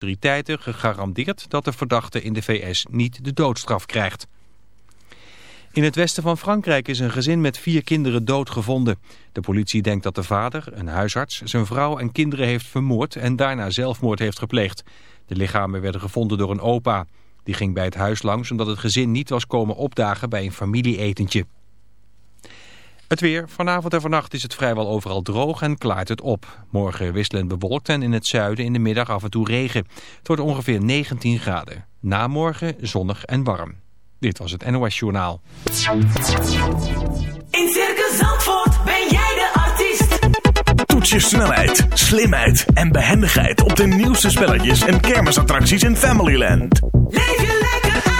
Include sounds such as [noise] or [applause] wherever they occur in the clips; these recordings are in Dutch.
autoriteiten gegarandeerd dat de verdachte in de VS niet de doodstraf krijgt. In het westen van Frankrijk is een gezin met vier kinderen doodgevonden. De politie denkt dat de vader, een huisarts, zijn vrouw en kinderen heeft vermoord en daarna zelfmoord heeft gepleegd. De lichamen werden gevonden door een opa. Die ging bij het huis langs omdat het gezin niet was komen opdagen bij een familieetentje. Het weer. Vanavond en vannacht is het vrijwel overal droog en klaart het op. Morgen wisselend bewolkt en in het zuiden in de middag af en toe regen. Het wordt ongeveer 19 graden. Na morgen zonnig en warm. Dit was het NOS Journaal. In Circus Zandvoort ben jij de artiest. Toets je snelheid, slimheid en behendigheid op de nieuwste spelletjes en kermisattracties in Familyland. Leef je lekker uit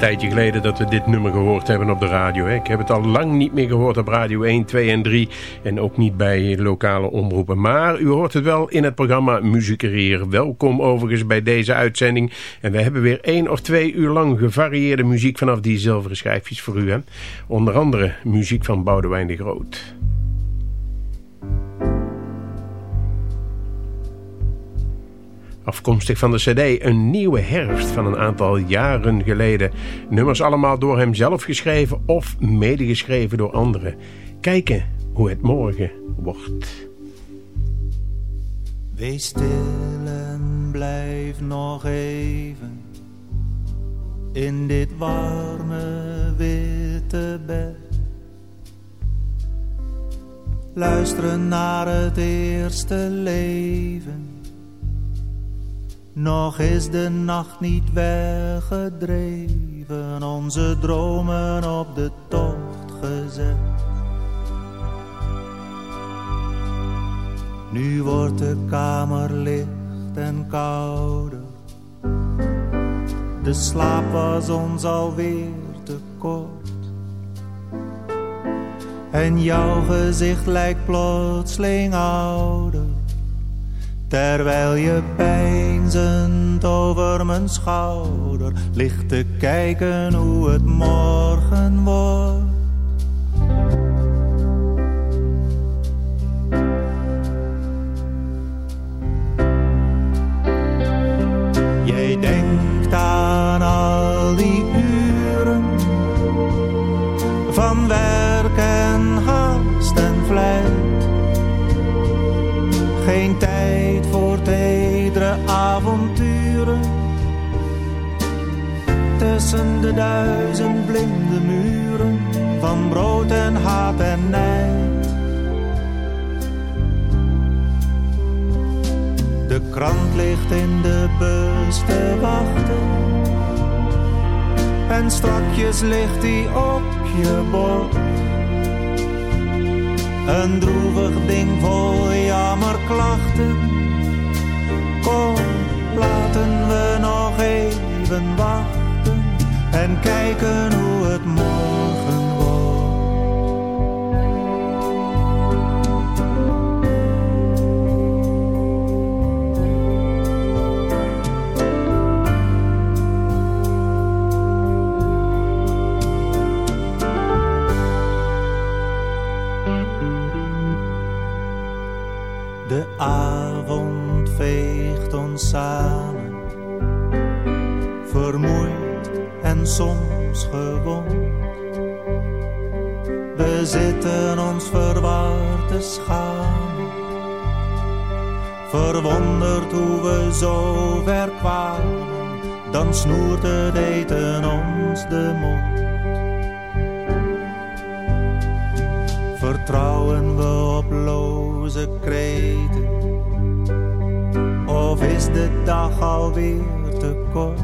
Tijdje geleden dat we dit nummer gehoord hebben op de radio. Hè. Ik heb het al lang niet meer gehoord op Radio 1, 2 en 3. En ook niet bij lokale omroepen. Maar u hoort het wel in het programma Muziekerier. Welkom overigens bij deze uitzending. En we hebben weer één of twee uur lang gevarieerde muziek vanaf die zilveren schijfjes voor u. Hè. Onder andere muziek van Boudewijn de Groot. Afkomstig van de cd Een Nieuwe Herfst van een aantal jaren geleden. Nummers allemaal door hem zelf geschreven of medegeschreven door anderen. Kijken hoe het morgen wordt. Wees stil en blijf nog even in dit warme witte bed. Luisteren naar het eerste leven. Nog is de nacht niet weggedreven, onze dromen op de tocht gezet. Nu wordt de kamer licht en kouder. De slaap was ons alweer te kort. En jouw gezicht lijkt plotseling ouder. Terwijl je peinzend over mijn schouder ligt te kijken hoe het morgen wordt. En strakjes ligt die op je bord. Een droevig ding vol jammerklachten. Kom, laten we nog even wachten. En kijken hoe het morgen samen, vermoeid en soms gewond. We zitten ons verward te schamen, verwonderd hoe we zo ver kwamen. Dan snoert het eten ons de mond. Vertrouwen we op loze kreten? Of is de dag alweer te kort?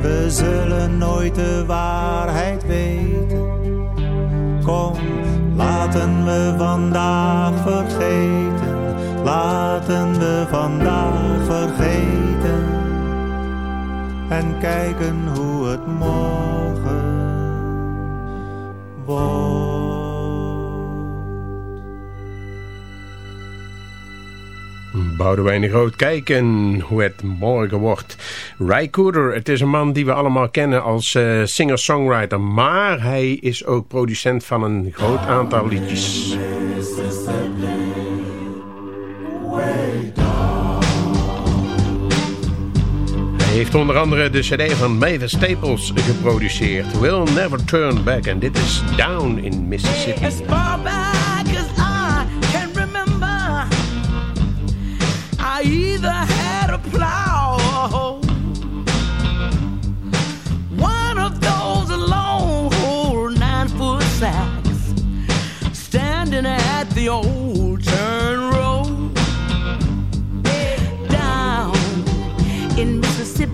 We zullen nooit de waarheid weten. Kom, laten we vandaag vergeten. Laten we vandaag vergeten. En kijken hoe het morgen Boudewijn de Groot kijken hoe het morgen wordt. Ry Cooder, het is een man die we allemaal kennen als eh, singer-songwriter. Maar hij is ook producent van een groot aantal liedjes. Hij heeft onder andere de cd van Mavis Staples geproduceerd. We'll Never Turn Back. En dit is Down in Mississippi.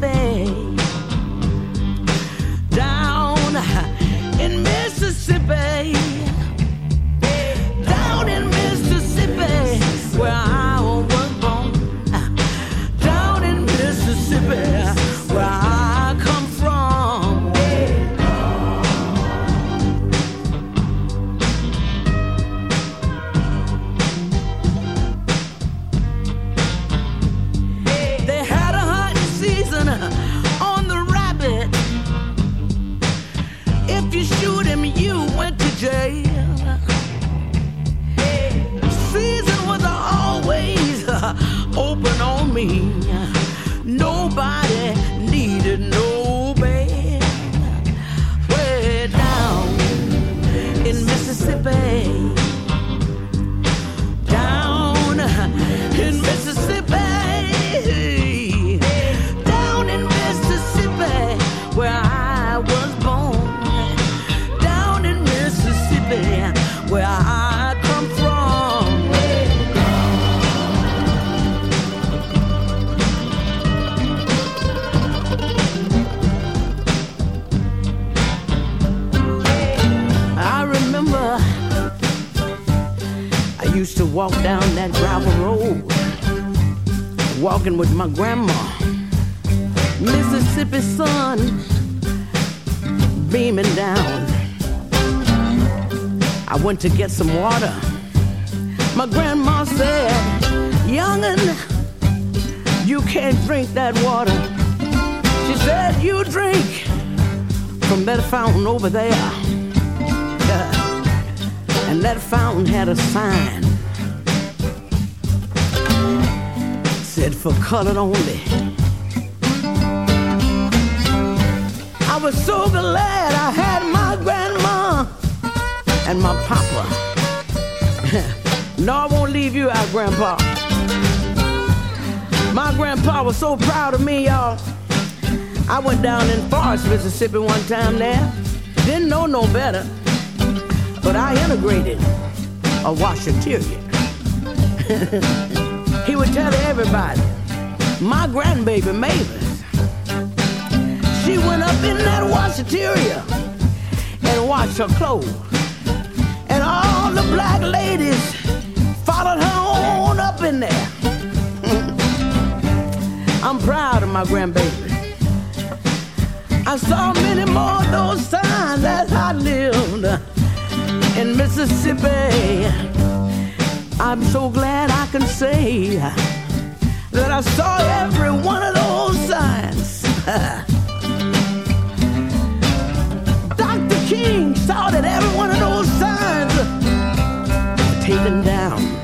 Mississippi. Down in Mississippi. Walking with my grandma. Mississippi sun beaming down. I went to get some water. My grandma said, Youngin', you can't drink that water. She said, You drink from that fountain over there. [laughs] And that fountain had a sign. For colored only. I was so glad I had my grandma and my papa. [laughs] no, I won't leave you out, Grandpa. My grandpa was so proud of me, y'all. I went down in Forest, Mississippi one time there. Didn't know no better. But I integrated a washateria. [laughs] he would tell everybody, my grandbaby Mavis, she went up in that washateria and washed her clothes. And all the black ladies followed her on up in there. [laughs] I'm proud of my grandbaby. I saw many more of those signs as I lived in Mississippi. I'm so glad I can say that I saw every one of those signs. [laughs] Dr. King saw that every one of those signs were taken down.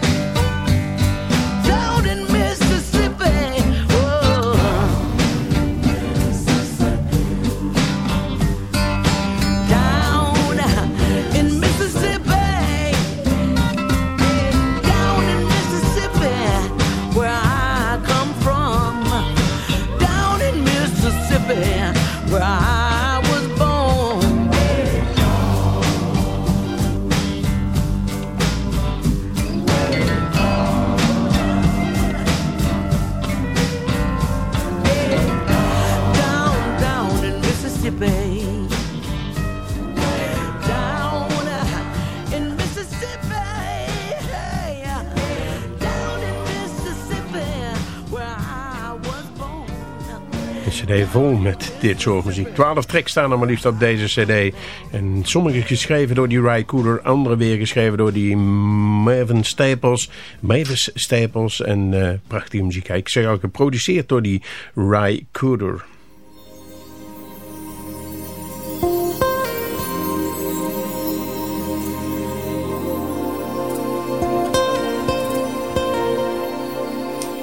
Cd vol met dit soort muziek. Twaalf tracks staan er maar liefst op deze cd. En sommige geschreven door die Ry Cooder. Andere weer geschreven door die Maven Staples. Mavis Staples. En eh, prachtige muziek. Ik zeg al geproduceerd door die Ry Cooder.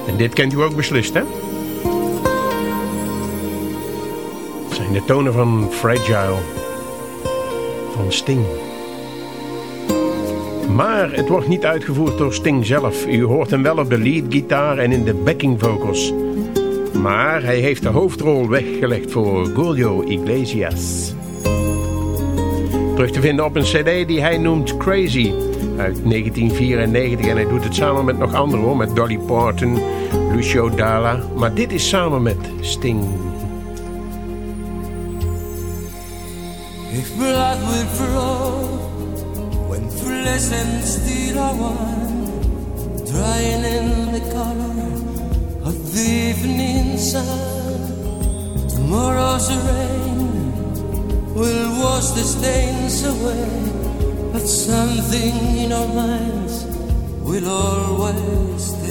En dit kent u ook beslist, hè? Zijn de tonen van Fragile van Sting. Maar het wordt niet uitgevoerd door Sting zelf. U hoort hem wel op de leadgitaar en in de backing vocals. Maar hij heeft de hoofdrol weggelegd voor Julio Iglesias. Terug te vinden op een cd die hij noemt Crazy uit 1994. En hij doet het samen met nog anderen hoor. Met Dolly Parton, Lucio Dalla. Maar dit is samen met Sting. If blood will flow when flesh and steel are one, drying in the color of the evening sun, tomorrow's rain will wash the stains away, but something in our minds will always stay.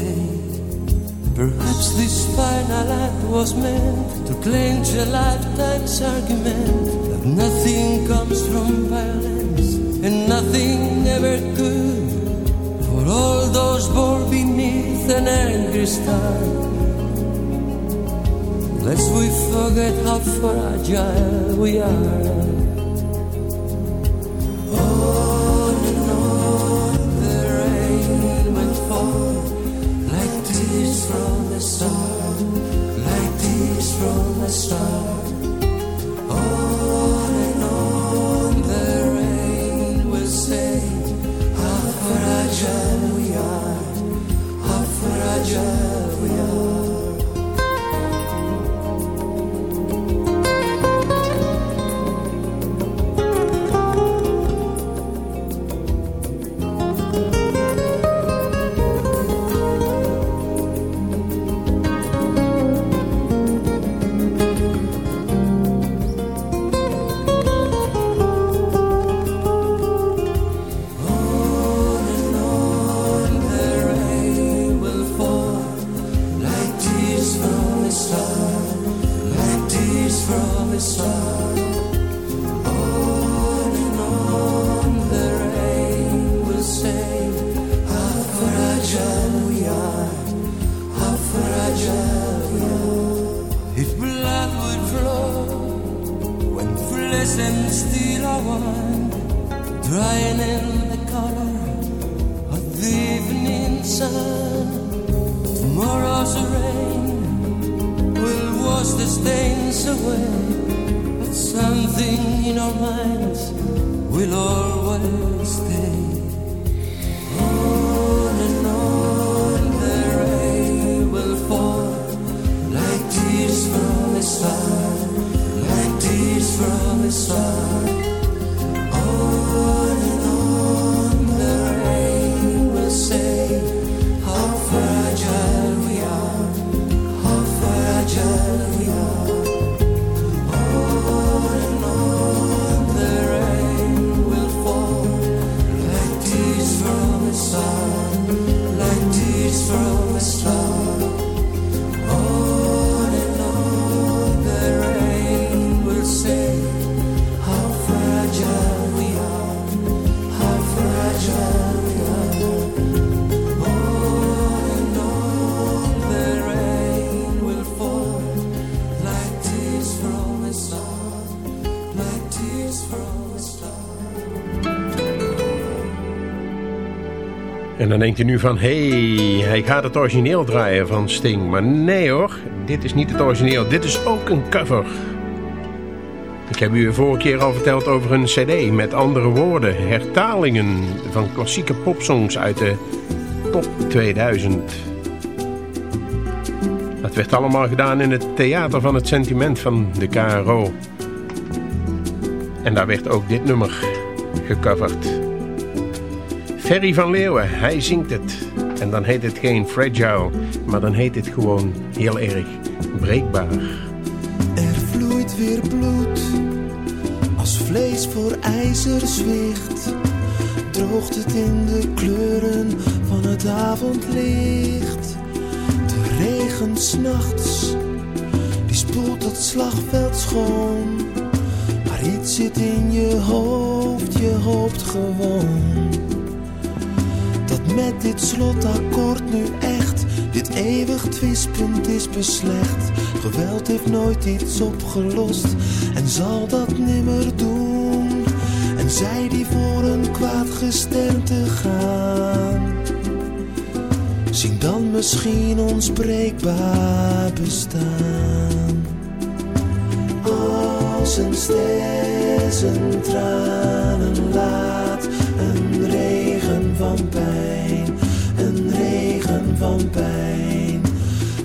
Perhaps this final act was meant to clinch a lifetime's argument that nothing comes from violence and nothing ever could. For all those born beneath an angry star, lest we forget how fragile we are. Dan denkt u nu van, hé, hey, hij gaat het origineel draaien van Sting. Maar nee hoor, dit is niet het origineel. Dit is ook een cover. Ik heb u de vorige keer al verteld over een cd met andere woorden. Hertalingen van klassieke popsongs uit de top 2000. Dat werd allemaal gedaan in het Theater van het Sentiment van de KRO. En daar werd ook dit nummer gecoverd. Ferry van Leeuwen, hij zingt het. En dan heet het geen fragile, maar dan heet het gewoon heel erg breekbaar. Er vloeit weer bloed, als vlees voor ijzer zwicht. Droogt het in de kleuren van het avondlicht. De regen s'nachts, die spoelt het slagveld schoon. Maar iets zit in je hoofd, je hoopt gewoon. Met dit slotakkoord nu echt dit eeuwig twistpunt is beslecht. Geweld heeft nooit iets opgelost en zal dat nimmer doen. En zij die voor een kwaad gesternte gaan, zien dan misschien ons breekbaar bestaan. Als een ster zijn tranen laat, een regen van pijn, van pijn.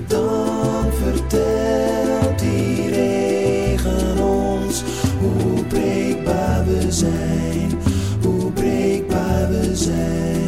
Dan vertelt die regen ons hoe breekbaar we zijn, hoe breekbaar we zijn.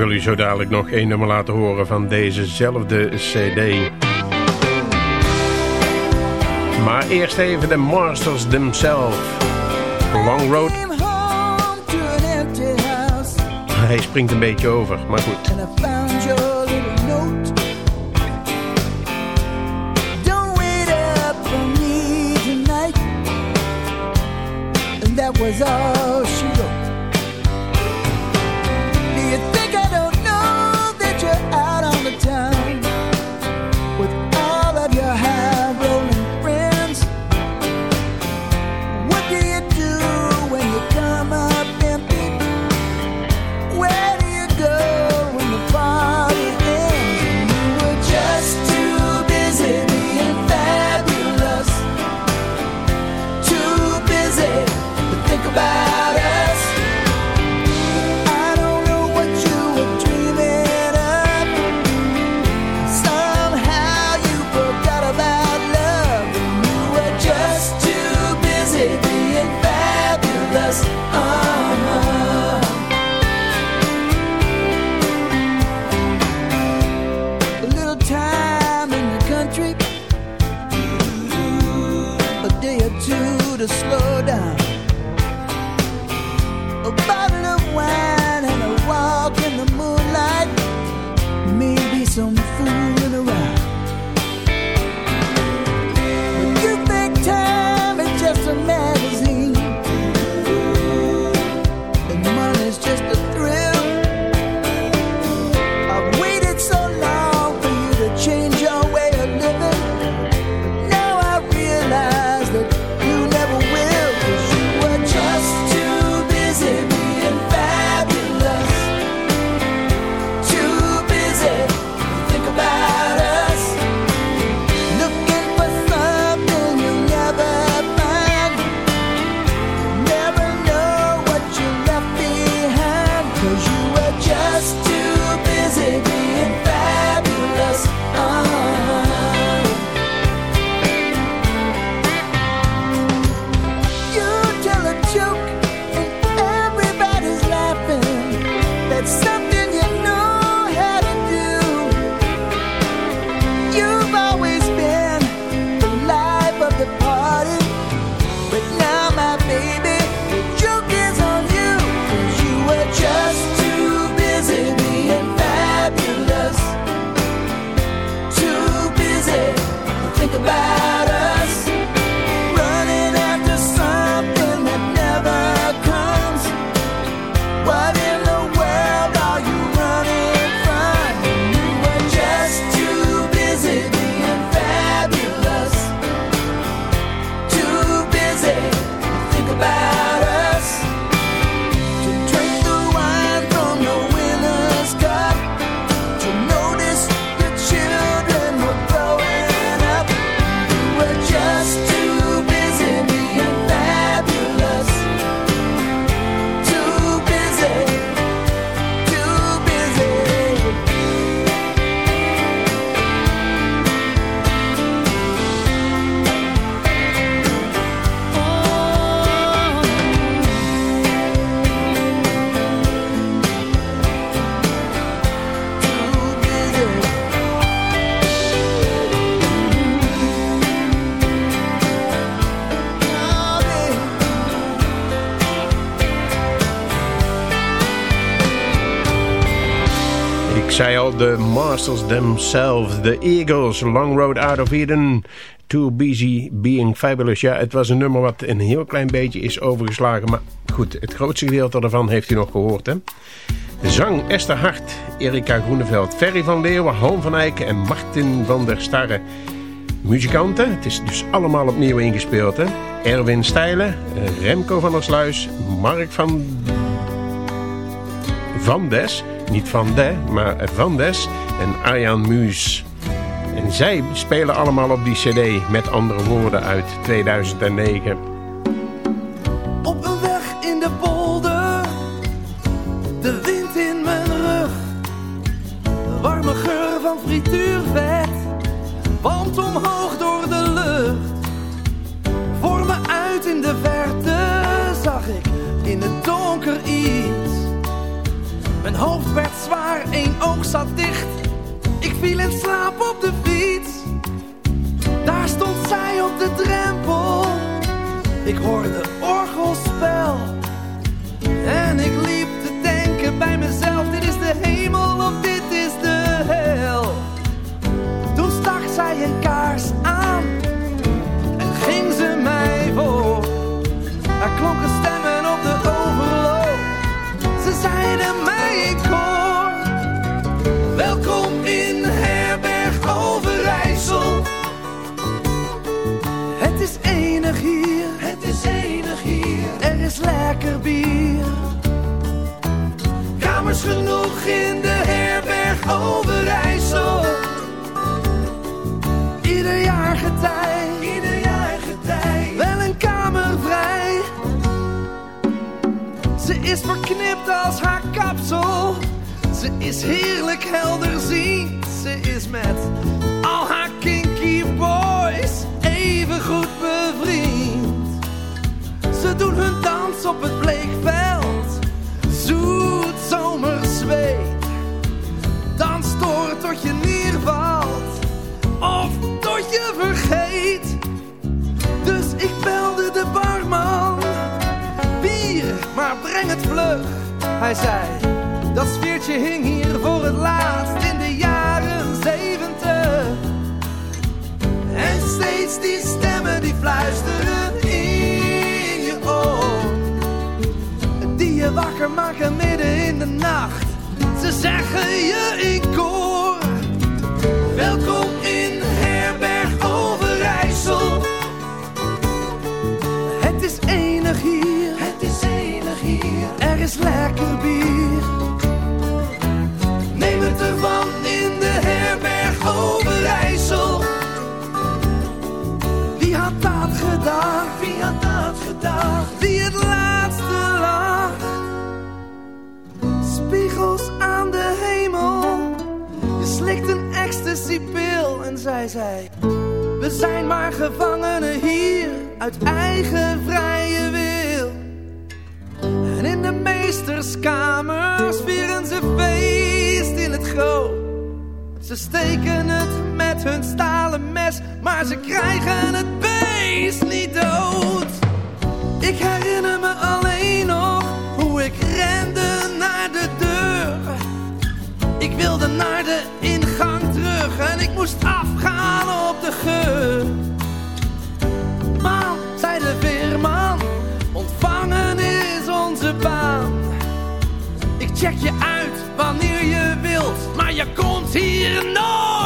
wil u zo dadelijk nog één nummer laten horen van dezezelfde cd. Maar eerst even de Masters themselves. Long Road. Hij springt een beetje over, maar goed. was all De Masters themselves, de Eagles, Long Road Out of Eden, Too Busy Being Fabulous. Ja, het was een nummer wat een heel klein beetje is overgeslagen, maar goed, het grootste gedeelte daarvan heeft u nog gehoord, hè? Zang Esther Hart, Erika Groeneveld, Ferry van Leeuwen, Han van Eyck en Martin van der Starre. Muzikanten, het is dus allemaal opnieuw ingespeeld, hè? Erwin Stijlen, Remco van der Sluis, Mark van van Des, niet van de, maar van Des en Arjan Muus. En zij spelen allemaal op die cd, met andere woorden, uit 2009. Op een weg in de polder, de wind in mijn rug. De warme geur van frituurvet, want omhoog door de lucht. Voor me uit in de verte zag ik in het donker iets. Mijn hoofd werd zwaar, één oog zat dicht. Ik viel in slaap op de fiets. Daar stond zij op de drempel. Ik hoorde orgelspel. En ik liep te denken bij mezelf: dit is de hemel of dit is de hel. Toen stak zij een kaars aan en zij zei... We zijn maar gevangenen hier uit eigen vrije wil. En in de meesterskamers vieren ze feest in het groot. Ze steken het met hun stalen mes, maar ze krijgen het beest niet dood. Ik herinner me alleen nog hoe ik rende naar de deur. Ik wilde naar de terug ik moest afgaan op de geur. Man, zei de veerman, ontvangen is onze baan. Ik check je uit wanneer je wilt, maar je komt hier nooit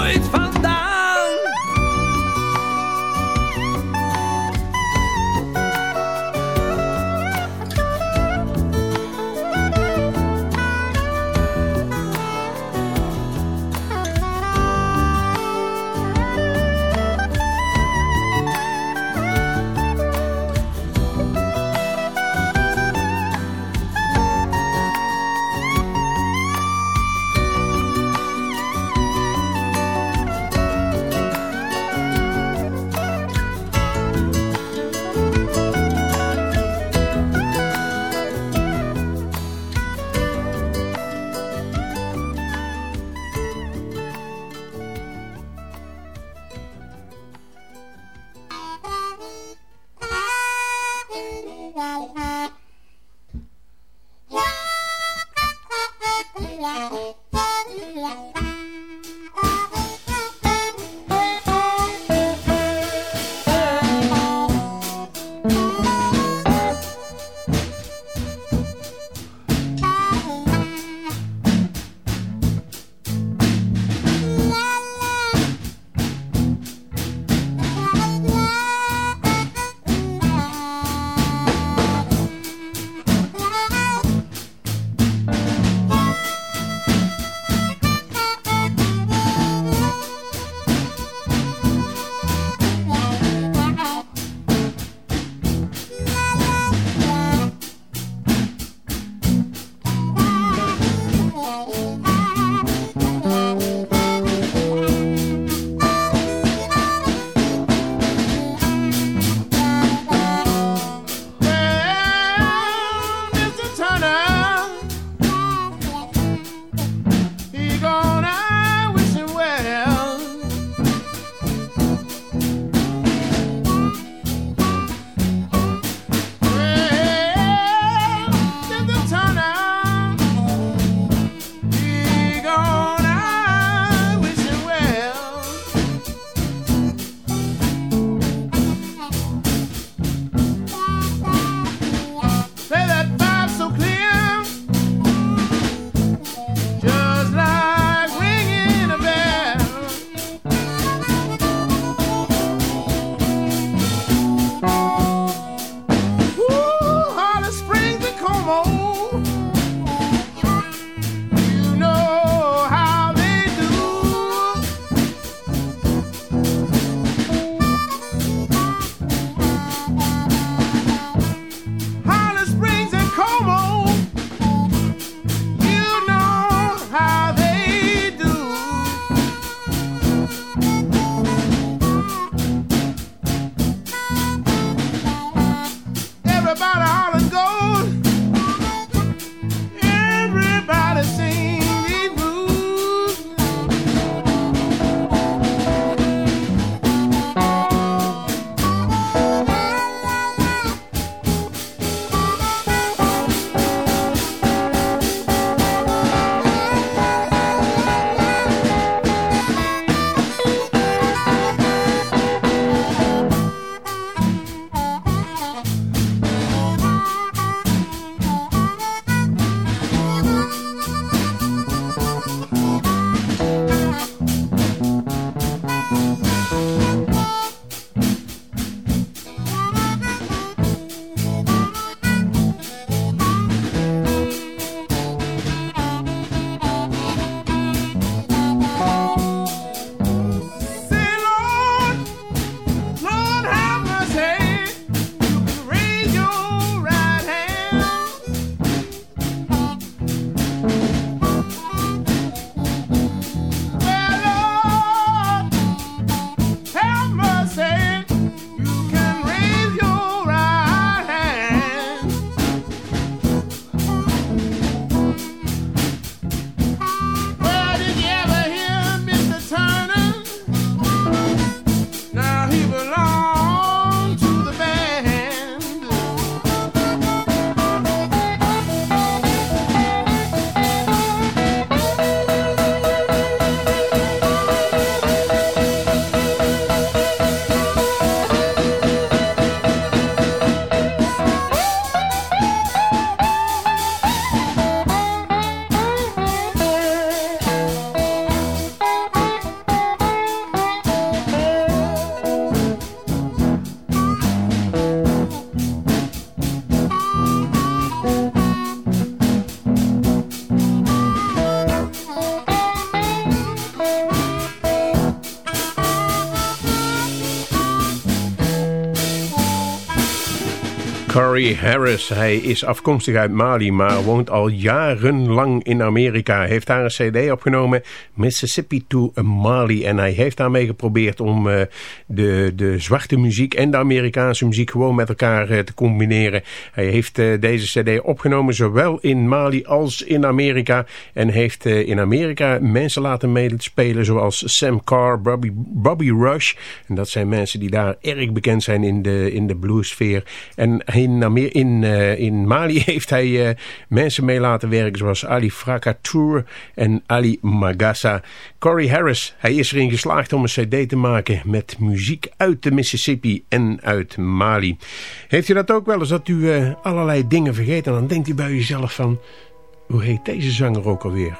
Thank you. Harris. Hij is afkomstig uit Mali, maar woont al jarenlang in Amerika. Hij heeft daar een cd opgenomen, Mississippi to Mali. En hij heeft daarmee geprobeerd om uh, de, de zwarte muziek en de Amerikaanse muziek gewoon met elkaar uh, te combineren. Hij heeft uh, deze cd opgenomen zowel in Mali als in Amerika. En heeft in Amerika mensen laten meespelen zoals Sam Carr, Bobby, Bobby Rush. En dat zijn mensen die daar erg bekend zijn in de, in de bluesfeer. En in in, uh, in Mali [laughs] heeft hij uh, mensen mee laten werken zoals Ali Fracatour en Ali Magassa. Corey Harris, hij is erin geslaagd om een cd te maken met muziek uit de Mississippi en uit Mali. Heeft u dat ook wel eens dat u uh, allerlei dingen vergeet en dan denkt u bij uzelf van... Hoe heet deze zanger ook alweer?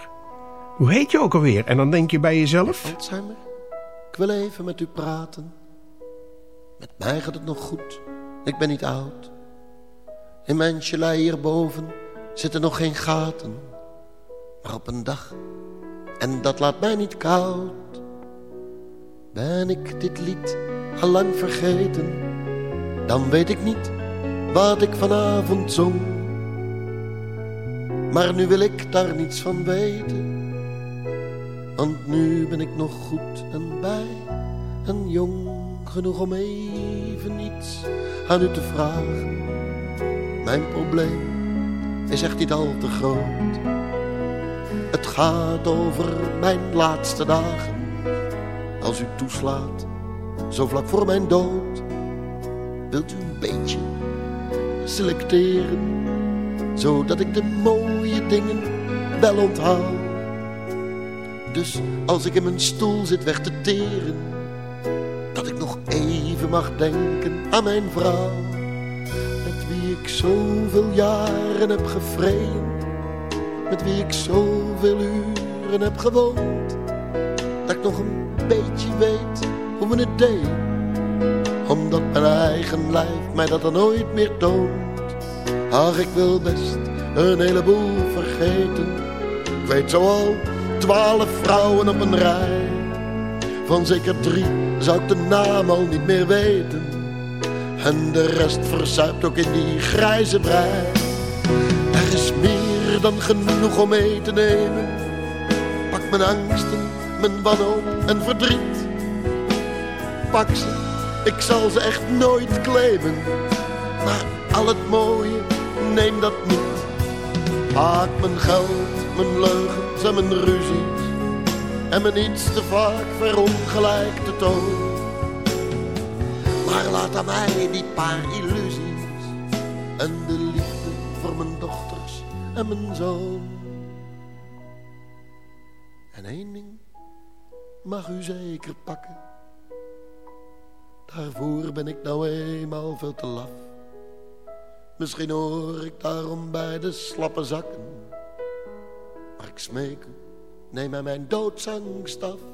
Hoe heet je ook alweer? En dan denk je bij jezelf... Ik wil even met u praten. Met mij gaat het nog goed, ik ben niet oud. In mijn gelei hierboven zitten nog geen gaten. Maar op een dag, en dat laat mij niet koud, ben ik dit lied al lang vergeten. Dan weet ik niet wat ik vanavond zong. Maar nu wil ik daar niets van weten. Want nu ben ik nog goed en bij en jong genoeg om even iets aan u te vragen mijn probleem is echt niet al te groot. Het gaat over mijn laatste dagen. Als u toeslaat, zo vlak voor mijn dood. Wilt u een beetje selecteren, zodat ik de mooie dingen wel onthaal. Dus als ik in mijn stoel zit weg te teren, dat ik nog even mag denken aan mijn vrouw zoveel jaren heb gevreemd, met wie ik zoveel uren heb gewoond, dat ik nog een beetje weet hoe we het deden, omdat mijn eigen lijf mij dat er nooit meer toont. Ach, ik wil best een heleboel vergeten, ik weet zo al twaalf vrouwen op een rij, van zeker drie zou ik de naam al niet meer weten en de rest verzuipt ook in die grijze brei. Er is meer dan genoeg om mee te nemen. Pak mijn angsten, mijn wanhoop en verdriet. Pak ze, ik zal ze echt nooit claimen. Maar al het mooie, neem dat niet. Maak mijn geld, mijn leugens en mijn ruzies. En mijn iets te vaak verongelijkte toon. Maar laat aan mij die paar illusies. En de liefde voor mijn dochters en mijn zoon. En één ding mag u zeker pakken. Daarvoor ben ik nou eenmaal veel te laf. Misschien hoor ik daarom bij de slappe zakken. Maar ik smeek u, neem mij mijn doodsangst af.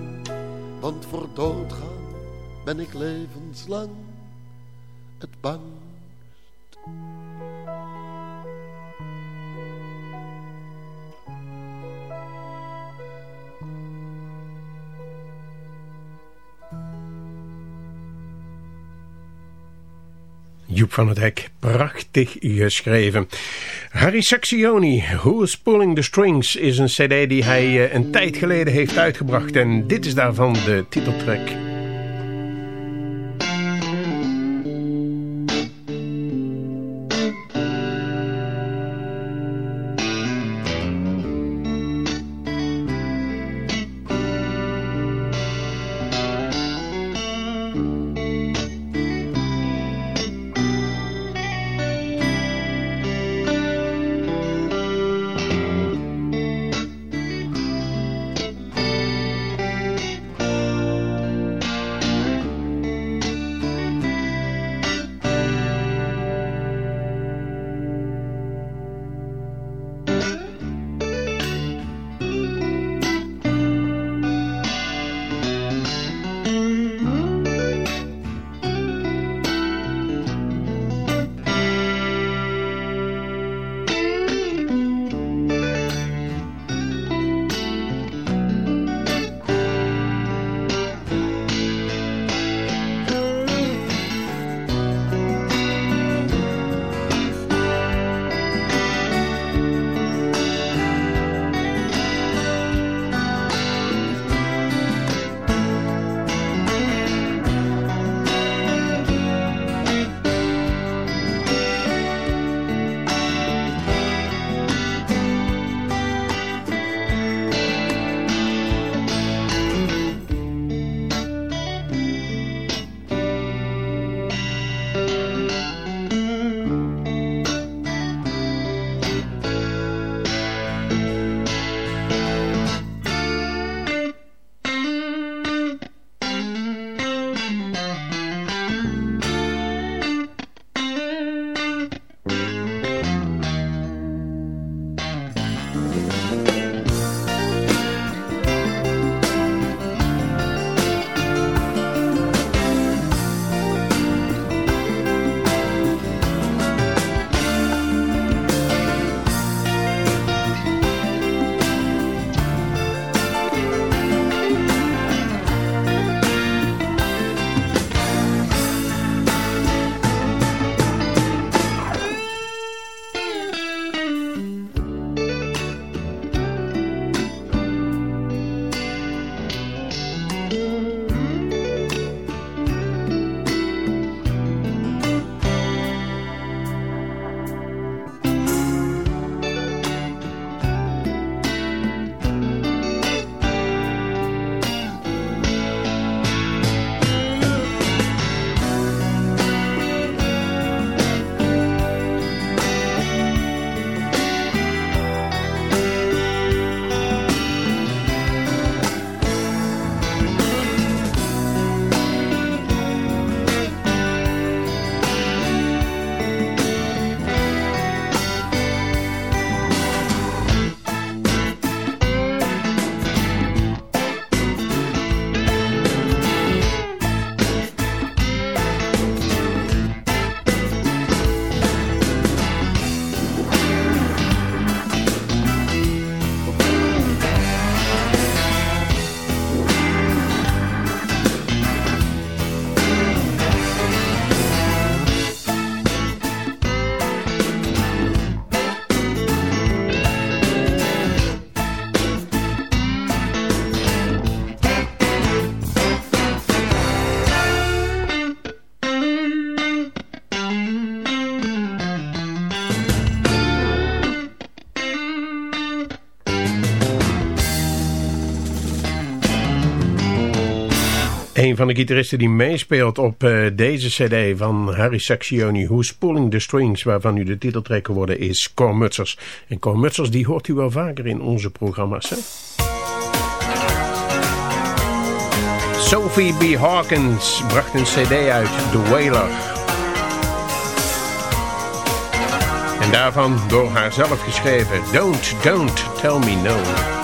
want voor doodgaan ben ik levenslang het bangst. Joep van het Hek, prachtig geschreven. Harry Saxioni, Who's Pulling the Strings, is een cd die hij eh, een tijd geleden heeft uitgebracht. En dit is daarvan de titeltrack. Een van de gitaristen die meespeelt op uh, deze cd van Harry Saxioni, Who's Pulling the Strings, waarvan nu de titeltrack geworden is Cor Mutsers. En Cor Mutsers die hoort u wel vaker in onze programma's. Hè? Sophie B. Hawkins bracht een cd uit, The Wailer. En daarvan door haarzelf geschreven, Don't, Don't Tell Me No.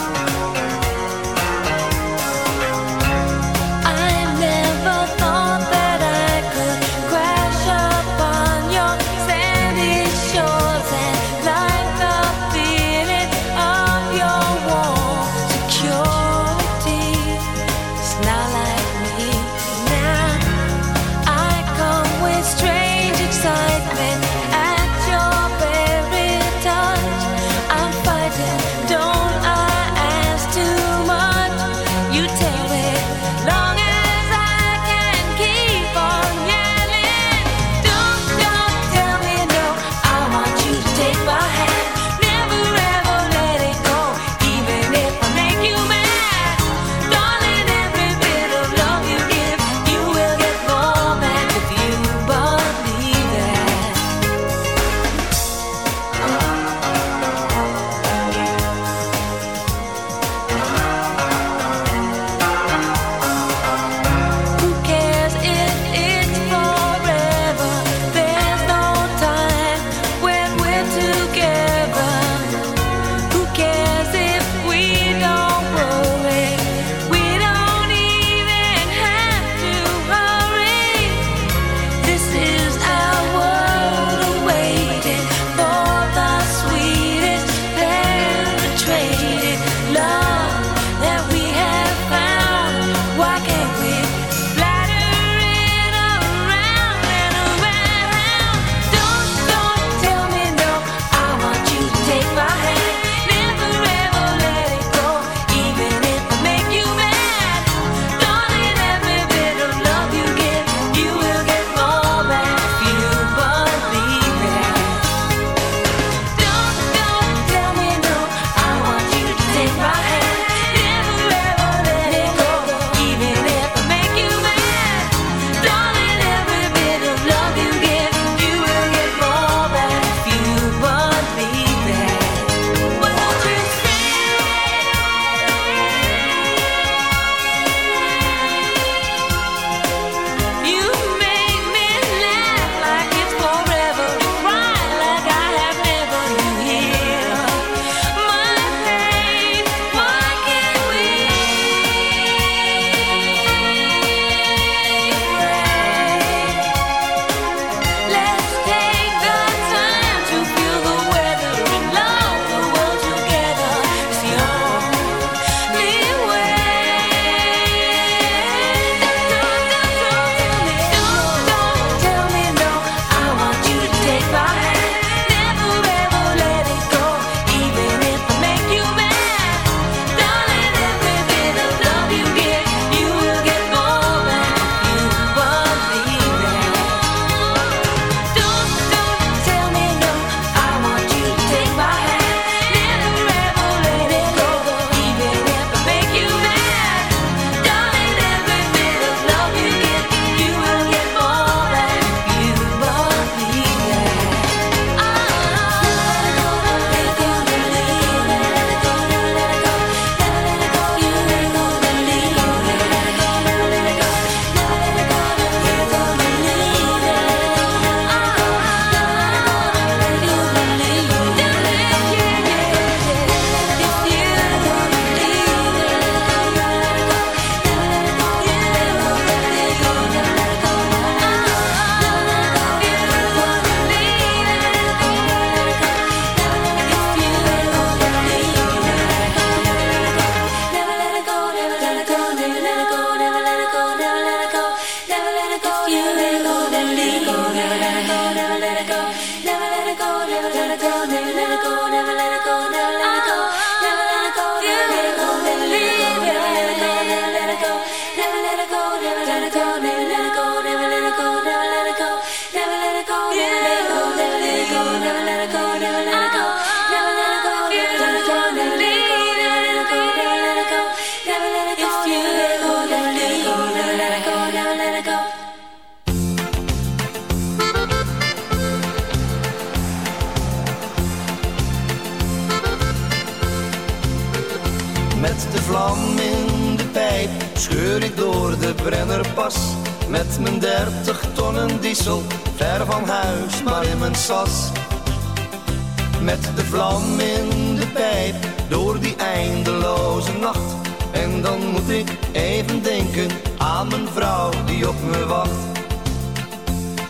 Door die eindeloze nacht. En dan moet ik even denken aan mijn vrouw die op me wacht.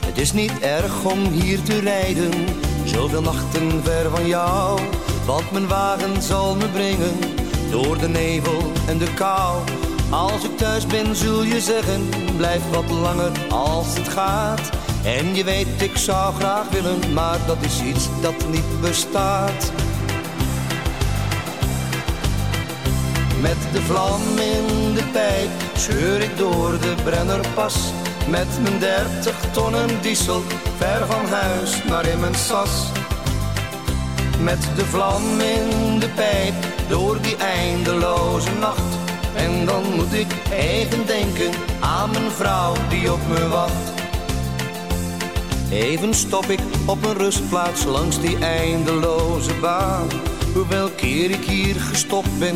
Het is niet erg om hier te rijden, zoveel nachten ver van jou. Want mijn wagen zal me brengen, door de nevel en de kou. Als ik thuis ben zul je zeggen, blijf wat langer als het gaat. En je weet, ik zou graag willen, maar dat is iets dat niet bestaat. Met de vlam in de pijp scheur ik door de Brennerpas. Met mijn dertig tonnen diesel, ver van huis, maar in mijn sas. Met de vlam in de pijp, door die eindeloze nacht. En dan moet ik even denken aan mijn vrouw die op me wacht. Even stop ik op een rustplaats langs die eindeloze baan. Hoewel keer ik hier gestopt ben,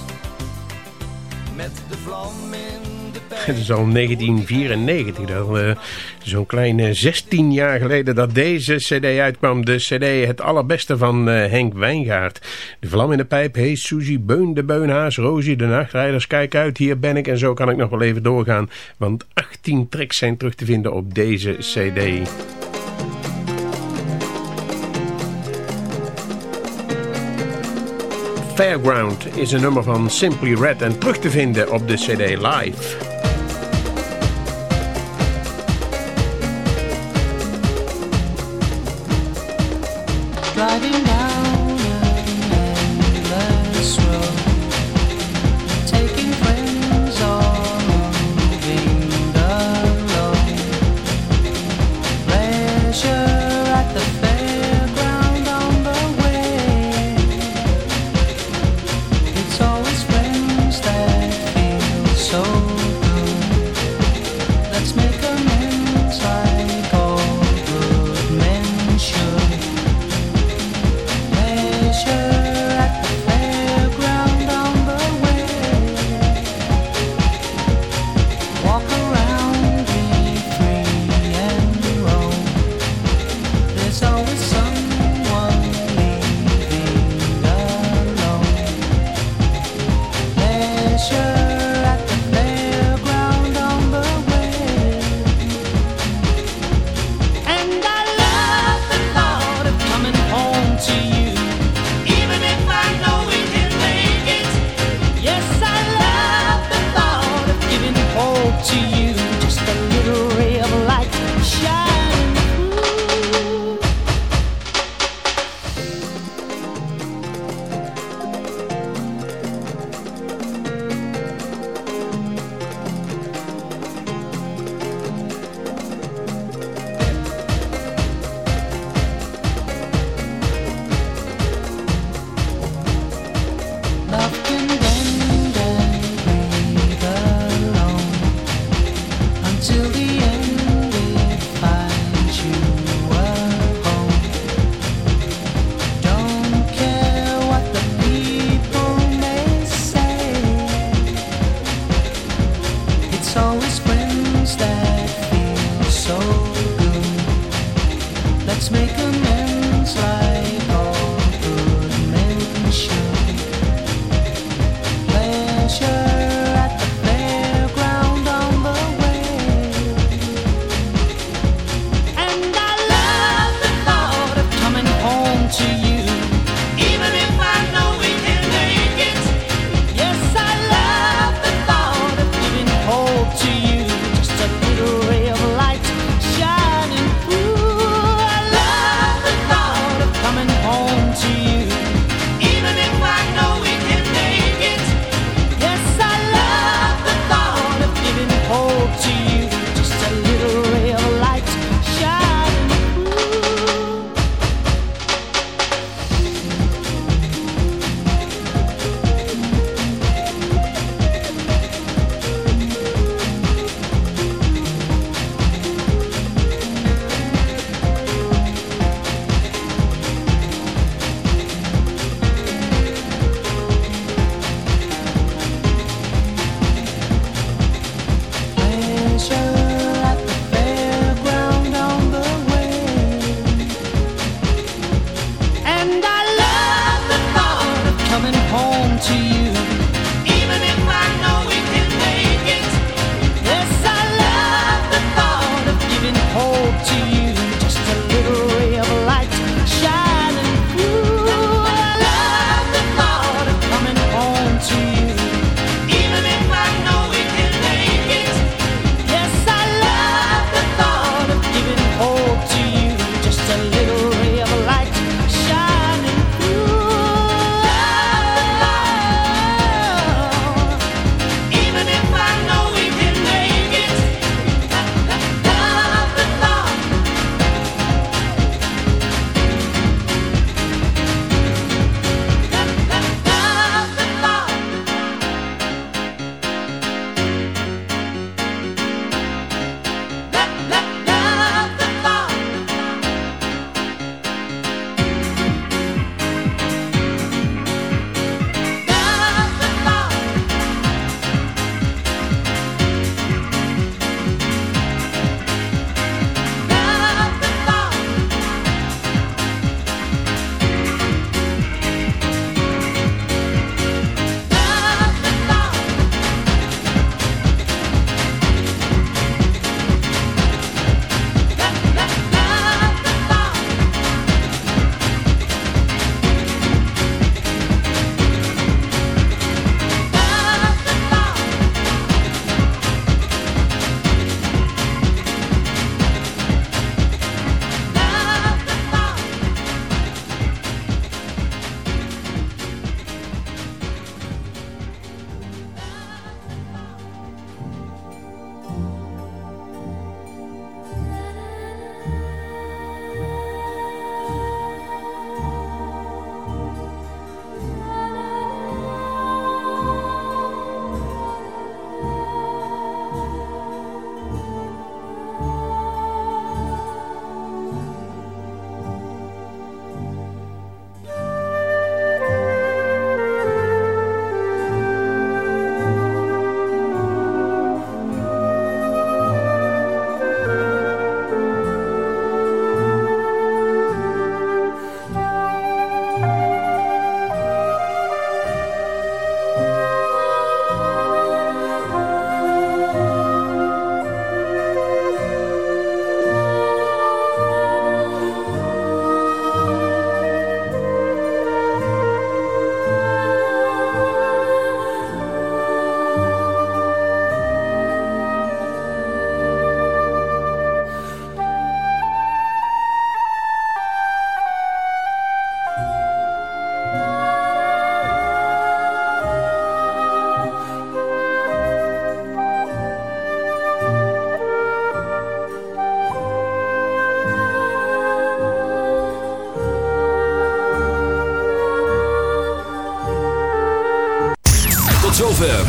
Met de vlam in de pijp... Het is al 1994, dat, uh, zo'n kleine 16 jaar geleden dat deze cd uitkwam. De cd Het Allerbeste van uh, Henk Wijngaard. De vlam in de pijp, Hey Suzy, Beun de Beunhaas, Rosie, de Nachtrijders, kijk uit, hier ben ik. En zo kan ik nog wel even doorgaan, want 18 tracks zijn terug te vinden op deze cd. Fairground is een nummer van Simply Red en terug te vinden op de CD Live.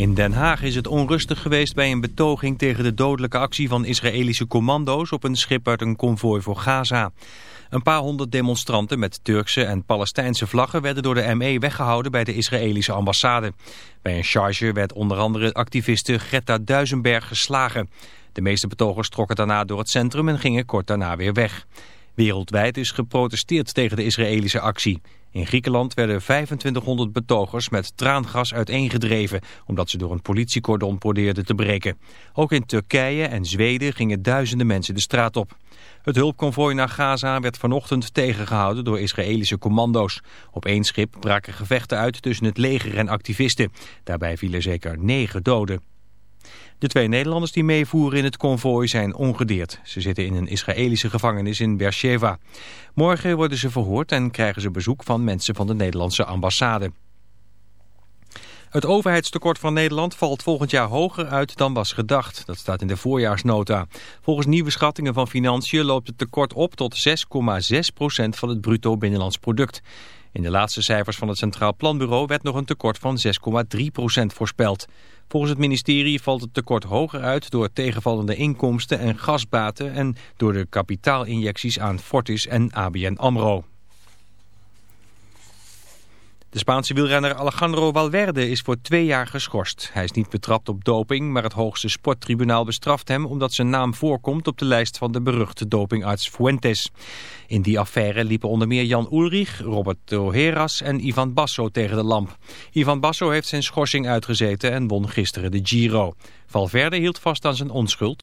In Den Haag is het onrustig geweest bij een betoging tegen de dodelijke actie van Israëlische commando's op een schip uit een konvooi voor Gaza. Een paar honderd demonstranten met Turkse en Palestijnse vlaggen werden door de ME weggehouden bij de Israëlische ambassade. Bij een charge werd onder andere activiste Greta Duisenberg geslagen. De meeste betogers trokken daarna door het centrum en gingen kort daarna weer weg. Wereldwijd is geprotesteerd tegen de Israëlische actie. In Griekenland werden 2500 betogers met traangas uiteengedreven... omdat ze door een politiecordon probeerden te breken. Ook in Turkije en Zweden gingen duizenden mensen de straat op. Het hulpconvooi naar Gaza werd vanochtend tegengehouden door Israëlische commando's. Op één schip braken gevechten uit tussen het leger en activisten. Daarbij vielen zeker negen doden. De twee Nederlanders die meevoeren in het konvooi zijn ongedeerd. Ze zitten in een Israëlische gevangenis in Beersheva. Morgen worden ze verhoord en krijgen ze bezoek van mensen van de Nederlandse ambassade. Het overheidstekort van Nederland valt volgend jaar hoger uit dan was gedacht. Dat staat in de voorjaarsnota. Volgens nieuwe schattingen van Financiën loopt het tekort op tot 6,6 procent van het bruto binnenlands product. In de laatste cijfers van het Centraal Planbureau werd nog een tekort van 6,3 procent voorspeld. Volgens het ministerie valt het tekort hoger uit door tegenvallende inkomsten en gasbaten en door de kapitaalinjecties aan Fortis en ABN AMRO. De Spaanse wielrenner Alejandro Valverde is voor twee jaar geschorst. Hij is niet betrapt op doping, maar het hoogste sporttribunaal bestraft hem... omdat zijn naam voorkomt op de lijst van de beruchte dopingarts Fuentes. In die affaire liepen onder meer Jan Ulrich, Roberto Heras en Ivan Basso tegen de lamp. Ivan Basso heeft zijn schorsing uitgezeten en won gisteren de Giro. Valverde hield vast aan zijn onschuld.